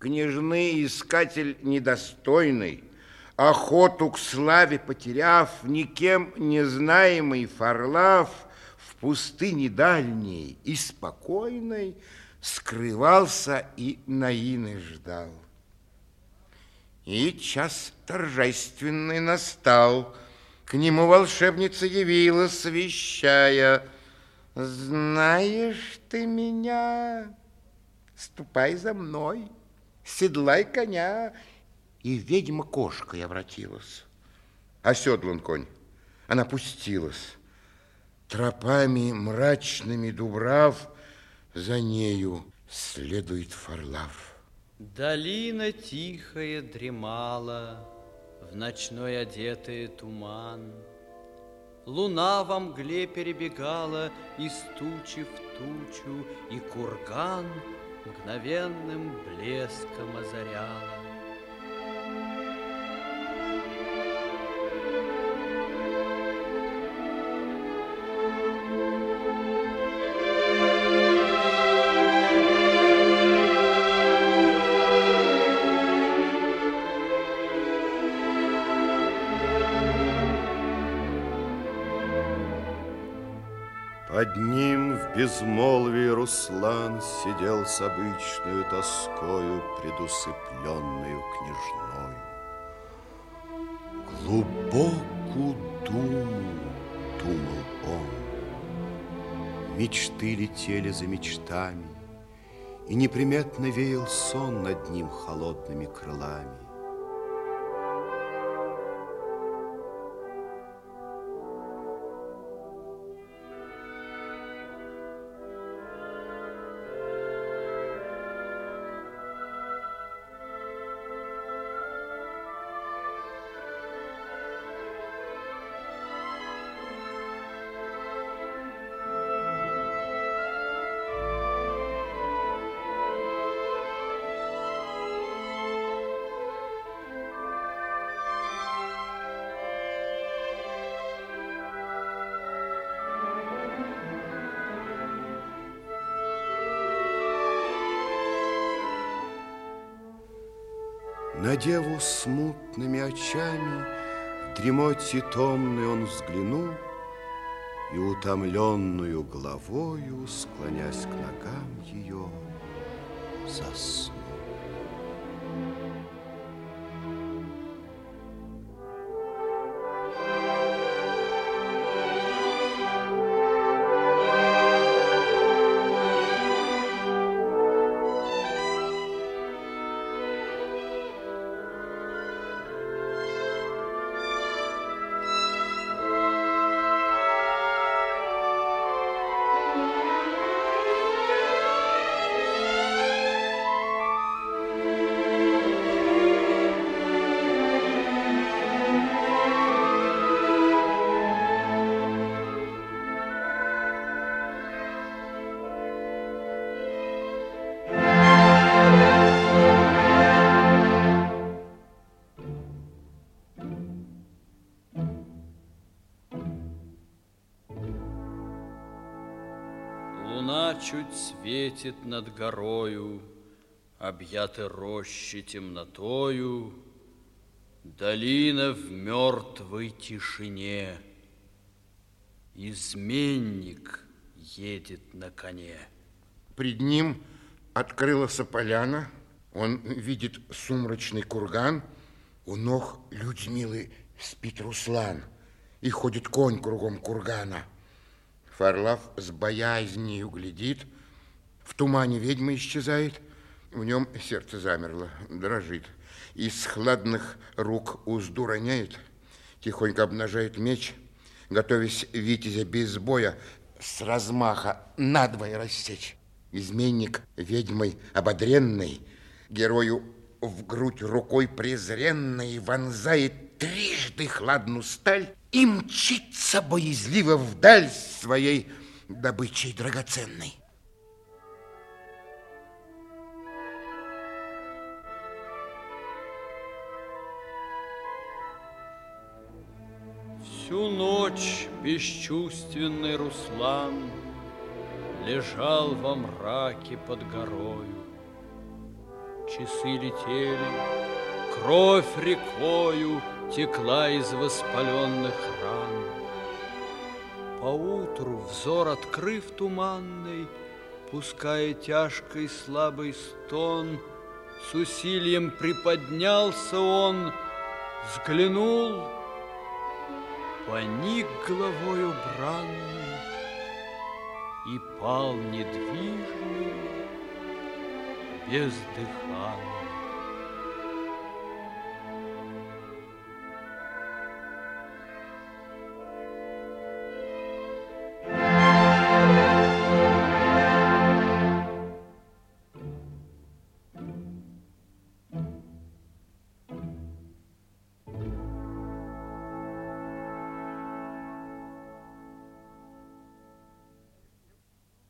Княжны искатель недостойный, Охоту к славе потеряв, Никем не знаемый Фарлав В пустыне дальней и спокойной Скрывался и наины ждал. И час торжественный настал, К нему волшебница явилась, вещая, «Знаешь ты меня, ступай за мной» седлай коня. И ведьма кошкой обратилась. Оседлан конь. Она пустилась. Тропами мрачными дубрав за нею следует Фарлав. Долина тихая дремала, В ночной одетый туман. Луна во мгле перебегала Из тучи в тучу, И курган — мгновенным блеском озаряла. Под ним в безмолвии Руслан Сидел с обычной тоскою, Предусыпленную княжной. Глубокую думу думал он. Мечты летели за мечтами, И неприметно веял сон Над ним холодными крылами. На деву смутными очами В дремоте томной он взглянул И утомленную головою, Склонясь к ногам ее, заснул. Чуть светит над горою, Объяты рощи темнотою, Долина в мертвой тишине. Изменник едет на коне. Пред ним открылась поляна, он видит сумрачный курган, у ног Людмилы спит Руслан, и ходит конь кругом кургана. Фарлав с боязнью глядит, в тумане ведьма исчезает, в нем сердце замерло, дрожит. Из хладных рук узду роняет, тихонько обнажает меч, готовясь витязя без боя с размаха надвое рассечь. Изменник ведьмой ободренный, герою в грудь рукой презренной вонзает трижды хладную сталь и мчится боязливо вдаль своей добычей драгоценной. Всю ночь бесчувственный Руслан Лежал во мраке под горою. часы летели, Кровь рекою текла из воспаленных ран. Поутру, взор открыв туманный, Пуская тяжкий слабый стон, С усилием приподнялся он, Взглянул, поник головою бранной И пал недвижный, бездыханный.